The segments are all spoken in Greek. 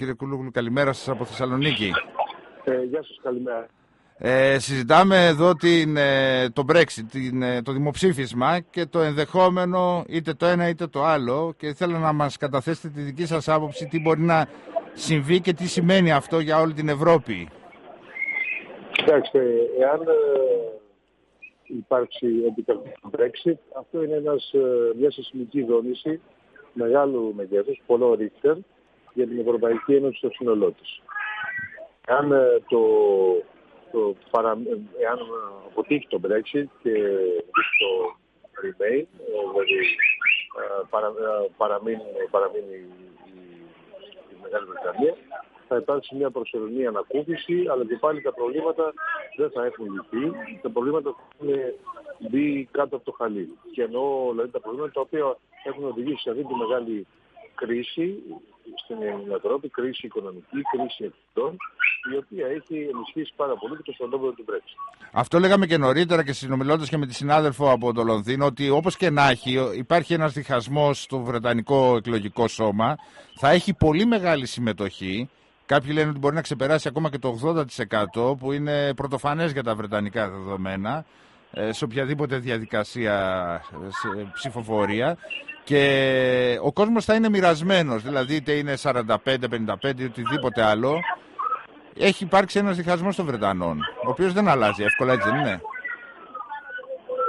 Κύριε Κουλούγλου, καλημέρα σας από Θεσσαλονίκη. Ε, γεια σας, καλημέρα. Ε, συζητάμε εδώ την, ε, το Brexit, την, ε, το δημοψήφισμα και το ενδεχόμενο είτε το ένα είτε το άλλο και θέλω να μας καταθέσετε τη δική σας άποψη τι μπορεί να συμβεί και τι σημαίνει αυτό για όλη την Ευρώπη. Κοιτάξτε, εάν υπάρξει επιτελείο το Brexit, αυτό είναι ένας, μια σεισμική δόνηση μεγάλου μεγέθους, πολλό ρίχτερ, για την Ευρωπαϊκή Ένωση στο σύνολό της. Εάν, ε, το, το παρα, εάν αποτύχει το Brexit και το Remain, ε, δηλαδή ε, παρα, παραμείνει, παραμείνει η, η Μεγάλη Βρετανία, θα υπάρξει μια προσωρινή ανακούφιση, αλλά και πάλι τα προβλήματα δεν θα έχουν λυθεί. Τα προβλήματα θα έχουν μπει κάτω από το χαλί. Και εννοώ δηλαδή, τα προβλήματα τα οποία έχουν οδηγήσει σε αυτή τη μεγάλη κρίση στην Ευρώπη, κρίση οικονομική, κρίση ευθυντών, η οποία έχει ενισχύσει πάρα πολύ και το στρατόπεδο του Brexit. Αυτό λέγαμε και νωρίτερα και συνομιλώντας και με τη συνάδελφο από το Λονδίνο, ότι όπως και να έχει, υπάρχει ένας διχασμός στο Βρετανικό εκλογικό σώμα. Θα έχει πολύ μεγάλη συμμετοχή. Κάποιοι λένε ότι μπορεί να ξεπεράσει ακόμα και το 80% που είναι πρωτοφανές για τα βρετανικά δεδομένα ε, σε οποιαδήποτε διαδικασία σε ψηφοφορία και ο κόσμος θα είναι μοιρασμένος, δηλαδή είτε είναι 45-55 ή οτιδήποτε άλλο. Έχει υπάρξει ένας διχασμός των Βρετανών, ο οποίος δεν αλλάζει εύκολα, έτσι δεν είναι;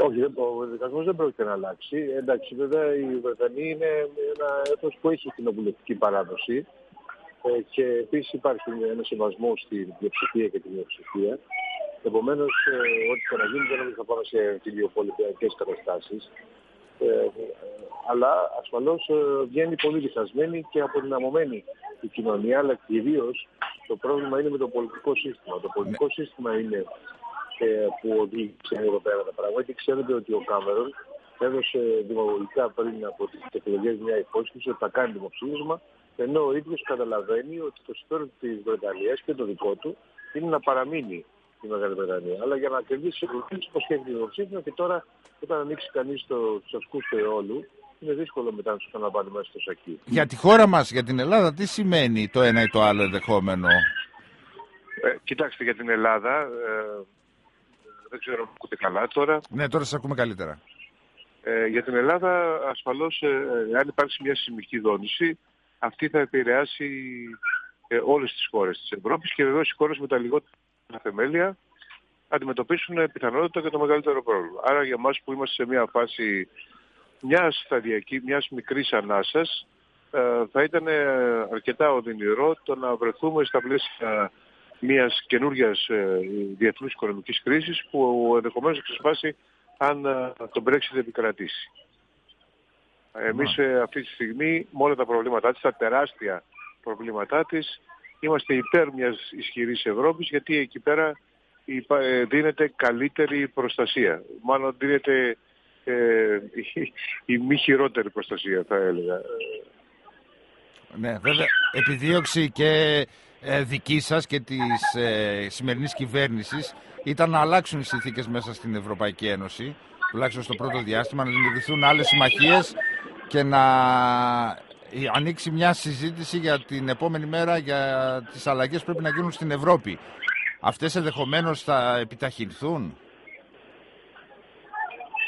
Όχι, ο διχασμός δεν πρόκειται να αλλάξει. Εντάξει, βέβαια η Βρετανία είναι ένα έθνος που έχει κοινοβουλευτική παράδοση ε, και επίσης υπάρχει ένα σεβασμό στην πλειοψηφία και την μειοψηφία. Επομένως, ε, ό,τι θα να γίνει δεν θα πάμε σε φιλιοπολιτειακές καταστάσεις. Ε, αλλά ασφαλώς ε, βγαίνει πολύ διχασμένη και αποδυναμωμένη η κοινωνία, αλλά κυρίως το πρόβλημα είναι με το πολιτικό σύστημα. Το πολιτικό ναι. σύστημα είναι ε, που οδήγησε εδώ πέρα τα πράγματα και ξέρετε ότι ο Κάμερον έδωσε δημογωγικά πριν από τις εκλογές μια υπόσχεση ότι θα κάνει δημοψήφισμα, ενώ ο ίδιος καταλαβαίνει ότι το συμφέρον της Βρετανίας και το δικό του είναι να παραμείνει η Μεγάλη Βρετανία. Αλλά για να κερδίσει εκλογές υποσχέθηκε δημοψήφισμα και τώρα όταν ανοίξει κανείς το, τους ασκούς του αιώλου είναι δύσκολο μετά να σου ξαναπάνει μέσα στο σακί. Για τη χώρα μας, για την Ελλάδα, τι σημαίνει το ένα ή το άλλο ενδεχόμενο; Ε, κοιτάξτε, για την Ελλάδα, ε, δεν ξέρω αν ακούτε καλά τώρα. Ναι, τώρα σας ακούμε καλύτερα. Ε, για την Ελλάδα, ασφαλώς, ε, αν υπάρξει μια σημική δόνηση, αυτή θα επηρεάσει ε, όλες τις χώρες της Ευρώπης και βεβαίως οι χώρες με τα λιγότερα θεμέλια αντιμετωπίσουν πιθανότητα και το μεγαλύτερο πρόβλημα. Άρα για μας που είμαστε σε μια φάση μιας σταδιακή, μιας μικρής ανάσας, ε, θα ήταν ε, αρκετά οδυνηρό το να βρεθούμε στα πλαίσια μιας καινούργιας ε, διεθνούς οικονομικής κρίσης που ενδεχομένως θα ξεσπάσει αν το Brexit επικρατήσει. Εμείς αυτή τη στιγμή με όλα τα προβλήματά της, τα τεράστια προβλήματά της, είμαστε υπέρ μιας ισχυρής Ευρώπης γιατί εκεί πέρα δίνεται καλύτερη προστασία. Μάλλον δίνεται ε, η, η μη χειρότερη προστασία θα έλεγα. Ναι, βέβαια, επιδίωξη και ε, δική σας και της ε, σημερινής κυβέρνησης ήταν να αλλάξουν οι συνθήκες μέσα στην Ευρωπαϊκή Ένωση, τουλάχιστον στο πρώτο διάστημα, να δημιουργηθούν άλλες συμμαχίες και να ανοίξει μια συζήτηση για την επόμενη μέρα για τις αλλαγές που πρέπει να γίνουν στην Ευρώπη. Αυτές ενδεχομένως θα επιταχυνθούν;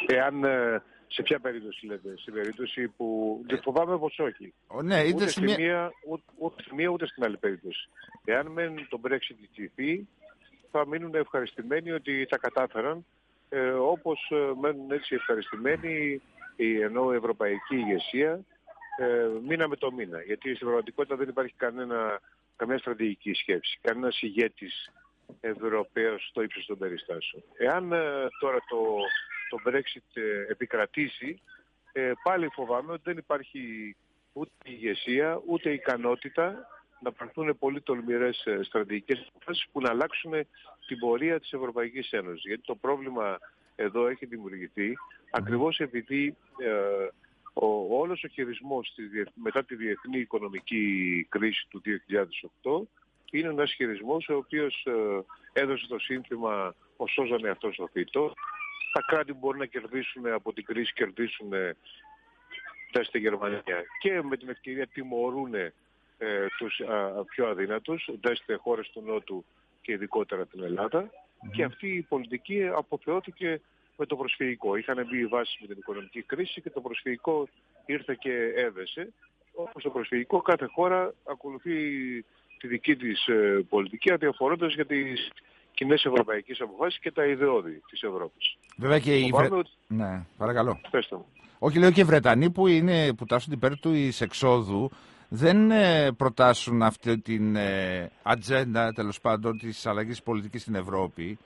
Εάν ε, σε ποια περίπτωση λέτε, στην περίπτωση που δεν φοβάμαι πως όχι. ναι, είτε ούτε, στη μία, ούτε, μία ούτε στην άλλη περίπτωση. Εάν μεν το Brexit τυχηθεί, θα μείνουν ευχαριστημένοι ότι τα κατάφεραν, ε, όπως ε, μένουν έτσι ευχαριστημένοι η, ενώ η ευρωπαϊκή ηγεσία ε, μήνα με το μήνα. Γιατί στην πραγματικότητα δεν υπάρχει κανένα, καμία στρατηγική σκέψη, κανένας ηγέτης Ευρωπαίος στο ύψος των περιστάσεων. Εάν ε, τώρα το το Brexit ε, επικρατήσει, ε, πάλι φοβάμαι ότι δεν υπάρχει ούτε ηγεσία, ούτε ικανότητα να πάρθουν πολύ τολμηρές ε, στρατηγικές αποφάσεις που να αλλάξουν την πορεία της Ευρωπαϊκής Ένωσης. Γιατί το πρόβλημα εδώ έχει δημιουργηθεί ακριβώς επειδή ε, ο, όλος ο χειρισμός μετά τη διεθνή οικονομική κρίση του 2008 είναι ένας χειρισμός ο οποίος έδωσε το σύνθημα «Ο σώζανε αυτός ο φύτο», τα κράτη που μπορούν να κερδίσουν από την κρίση κερδίσουν τα στη Γερμανία. Και με την ευκαιρία τιμωρούν ε, ε, τους α, πιο αδύνατους, δέστε χώρες του Νότου και ειδικότερα την ελλαδα και αυτή η πολιτική αποθεώθηκε με το προσφυγικό. Είχαν μπει οι βάσεις με την οικονομική κρίση και το προσφυγικό ήρθε και έδεσε. Όπως το προσφυγικό κάθε χώρα ακολουθεί τη δική της ε, πολιτική αδιαφορώντας για τις κοινές ευρωπαϊκές αποφάσεις και τα ιδεώδη της Ευρώπης. Βέβαια και οι Βρε... Ότι... Ναι, παρακαλώ. Πέστε μου. Όχι, λέω και οι Βρετανοί που, είναι, που τάσσονται υπέρ του εις εξόδου δεν ε, προτάσουν αυτή την ε, ατζέντα τέλος πάντων της αλλαγής πολιτικής στην Ευρώπη.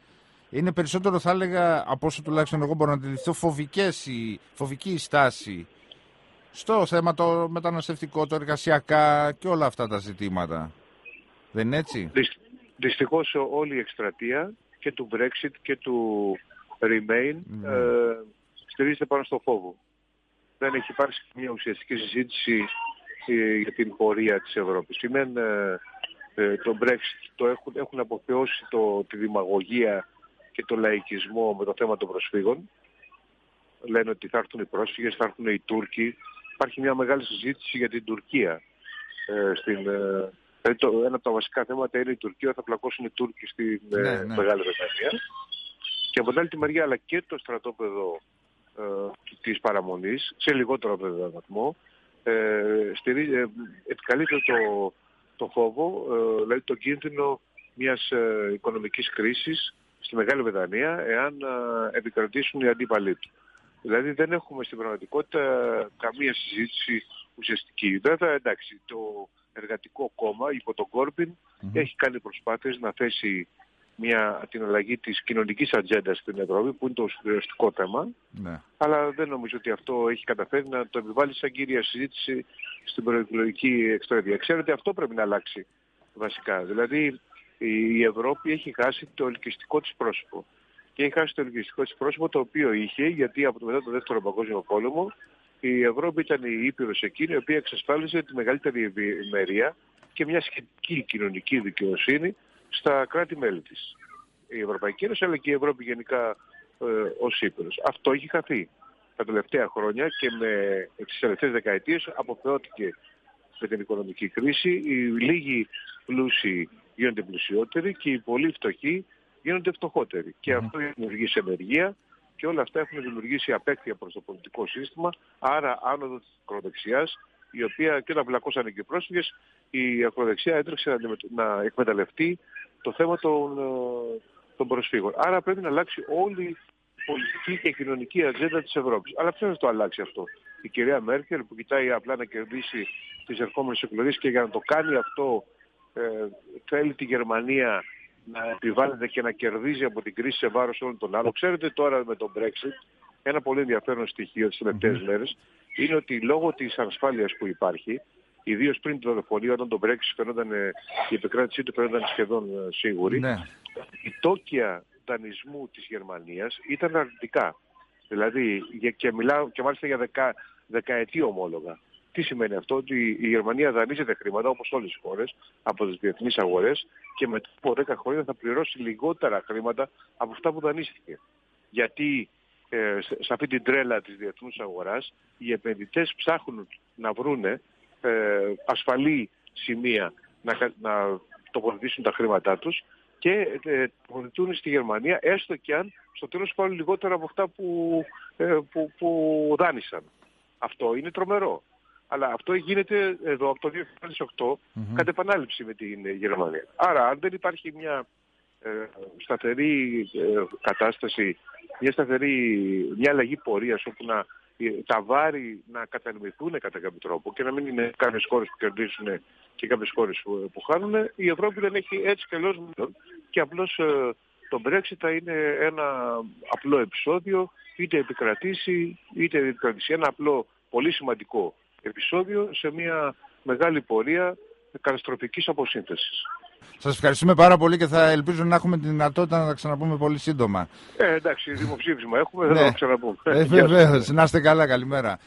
Είναι περισσότερο θα έλεγα από όσο τουλάχιστον εγώ μπορώ να αντιληφθώ φοβικές, η, φοβική η στάση στο θέμα το μεταναστευτικό, το εργασιακά και όλα αυτά τα ζητήματα. Δεν είναι έτσι; Δυστυχώς όλη η εκστρατεία και του Brexit και του Remain mm. ε, στηρίζεται πάνω στο φόβο. Δεν έχει υπάρξει μια ουσιαστική συζήτηση ε, για την πορεία της Ευρώπης. Σημαίνει ε, ε, το Brexit το έχουν, έχουν αποθεώσει το, τη δημαγωγία και το λαϊκισμό με το θέμα των προσφύγων. Λένε ότι θα έρθουν οι πρόσφυγες, θα έρθουν οι Τούρκοι. Υπάρχει μια μεγάλη συζήτηση για την Τουρκία ε, στην, Δηλαδή το, ένα από τα βασικά θέματα είναι η Τουρκία, θα πλακώσουν οι Τούρκοι στη ναι, ναι. Μεγάλη Βρετανία. Και από την άλλη τη μεριά, αλλά και το στρατόπεδο ε, της παραμονής, σε λιγότερο βέβαια βαθμό, ε, στηρί, ε, επικαλείται το, το φόβο, ε, δηλαδή το κίνδυνο μιας ε, οικονομικής κρίσης στη Μεγάλη Βρετανία, εάν ε, επικρατήσουν οι αντίπαλοι του. Δηλαδή δεν έχουμε στην πραγματικότητα καμία συζήτηση ουσιαστική. Βέβαια, εντάξει, το, εργατικό κόμμα υπό τον κορμπιν έχει κάνει προσπάθειες να θέσει μια, την αλλαγή της κοινωνικής ατζέντας στην Ευρώπη που είναι το ουσιαστικό θέμα ναι. αλλά δεν νομίζω ότι αυτό έχει καταφέρει να το επιβάλλει σαν κύρια συζήτηση στην προεκλογική εκστρατεία. Ξέρετε αυτό πρέπει να αλλάξει βασικά. Δηλαδή η Ευρώπη έχει χάσει το ελκυστικό της πρόσωπο. Και έχει χάσει το ελκυστικό της πρόσωπο το οποίο είχε γιατί από το μετά το δεύτερο παγκόσμιο πόλεμο η Ευρώπη ήταν η ήπειρος εκείνη η οποία εξασφάλιζε τη μεγαλύτερη ευημερία και μια σχετική κοινωνική δικαιοσύνη στα κράτη-μέλη της. Η Ευρωπαϊκή Ένωση αλλά και η Ευρώπη γενικά ε, ως ήπειρος. Αυτό έχει χαθεί τα τελευταία χρόνια και με τις τελευταίες δεκαετίες αποφεώθηκε με την οικονομική κρίση. Οι λίγοι πλούσιοι γίνονται πλουσιότεροι και οι πολύ φτωχοί γίνονται φτωχότεροι. Και αυτό δημιουργεί σε ενεργεία και όλα αυτά έχουν δημιουργήσει απέκτεια προς το πολιτικό σύστημα, άρα άνοδο της ακροδεξιάς, η οποία και όταν βλακώσανε και οι πρόσφυγες, η ακροδεξιά έτρεξε να εκμεταλλευτεί το θέμα των, ε, των προσφύγων. Άρα πρέπει να αλλάξει όλη η πολιτική και κοινωνική ατζέντα της Ευρώπης. Αλλά ποιος θα το αλλάξει αυτό; Η κυρία Μέρκελ που κοιτάει απλά να κερδίσει τις ερχόμενες εκλογές και για να το κάνει αυτό ε, θέλει τη Γερμανία να επιβάλλεται και να κερδίζει από την κρίση σε βάρος όλων των άλλων. Ξέρετε τώρα με τον Brexit, ένα πολύ ενδιαφέρον στοιχείο τις τελευταίες μέρες είναι ότι λόγω της ασφάλειας που υπάρχει, ιδίως πριν το δολοφονία, όταν το Brexit φαινόταν, ε, η επικράτησή του φαινόταν σχεδόν ε, σίγουρη, ναι. η τόκια δανεισμού της Γερμανίας ήταν αρνητικά. Δηλαδή, και μιλάω και μάλιστα για δεκα, δεκαετή ομόλογα. Τι σημαίνει αυτό, ότι η Γερμανία δανείζεται χρήματα όπως όλες οι χώρες από τις διεθνείς αγορές και μετά από 10 χρόνια θα πληρώσει λιγότερα χρήματα από αυτά που δανείστηκε. Γιατί ε, σε αυτή την τρέλα της διεθνούς αγοράς οι επενδυτές ψάχνουν να βρούνε ε, ασφαλή σημεία να, να τοποθετήσουν τα χρήματά τους και ε, τοποθετούν στη Γερμανία έστω και αν στο τέλος πάρουν λιγότερα από αυτά που, ε, που, που δάνεισαν. Αυτό είναι τρομερό. Αλλά αυτό γίνεται εδώ από το 2008 mm κατ' επανάληψη με την Γερμανία. Άρα αν δεν υπάρχει μια ε, σταθερή ε, κατάσταση, μια σταθερή, μια αλλαγή πορείας όπου να, ε, τα βάρη να κατανοηθούν κατά κάποιο τρόπο και να μην είναι κάποιες χώρες που κερδίσουν και κάποιες χώρες που, που χάνουν, η Ευρώπη δεν έχει έτσι και αλλιώς και απλώς ε, το Brexit θα είναι ένα απλό επεισόδιο, είτε επικρατήσει, είτε επικρατήσει. Ένα απλό, πολύ σημαντικό επεισόδιο σε μια μεγάλη πορεία καταστροφικής αποσύνθεσης. Σας ευχαριστούμε πάρα πολύ και θα ελπίζω να έχουμε τη δυνατότητα να τα ξαναπούμε πολύ σύντομα. Ε, εντάξει, δημοψήφισμα έχουμε, δεν θα ναι. το ξαναπούμε. Ε, βεβαίως, να είστε καλά, καλημέρα.